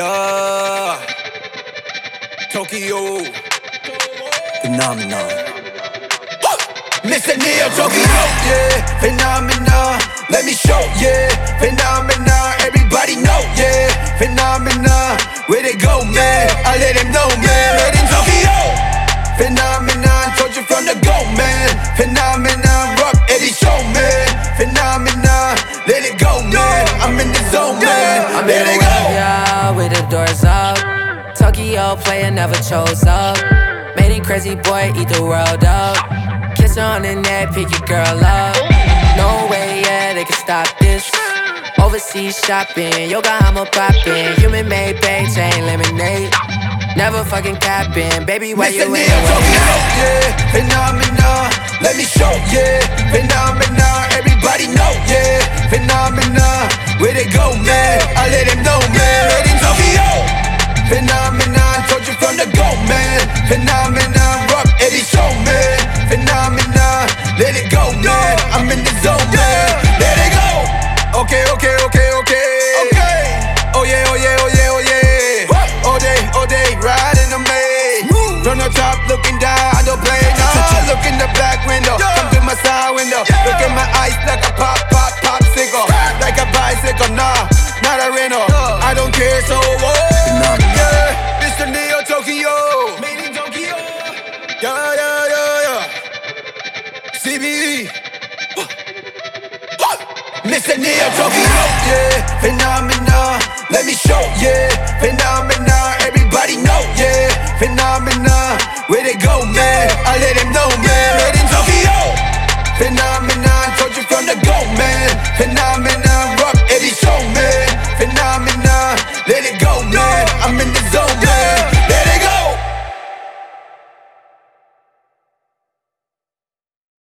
Yeah. Tokyo. Phenomenon. Mr. Neo Tokyo, yeah, phenomena. Let me show, yeah, phenomena. Everybody know, yeah, phenomena. Where they go, man? I let them know, Tokyo player never chose up. Made it crazy boy, eat the world up. Kiss her on the neck, pick your girl up. No way, yeah, they can stop this. Overseas shopping, Yokohama popping. Human made babe, chain lemonade. Never fucking capping, baby, why you Mr. in Neo the way? Tokyo, yeah, phenomena. Let me show, yeah, phenomena. Everybody know, yeah, phenomena. Where they go, man? I let them phenomenon, rock Eddie Show, me. Phenomenon, let it go, man. I'm in the zone, man. Let it go. Okay, okay, okay, okay. Okay. Oh yeah, oh yeah, oh yeah, oh yeah. What? All day, all day, riding the maze. From the top, looking down, I don't play. No, look in the back window, yeah. come to my side window. Yeah. Look in my eyes like a pop, pop, pop signal, like a bicycle. Nah, not a rental. No. I don't care, so whoa. Mr. Neo Tokyo, yeah, phenomena. Let me show, yeah, phenomena. Everybody know, yeah, phenomena. Where they go, man? I let them know, man. Tokyo, phenomena. Told you from the go, man. Phenomena.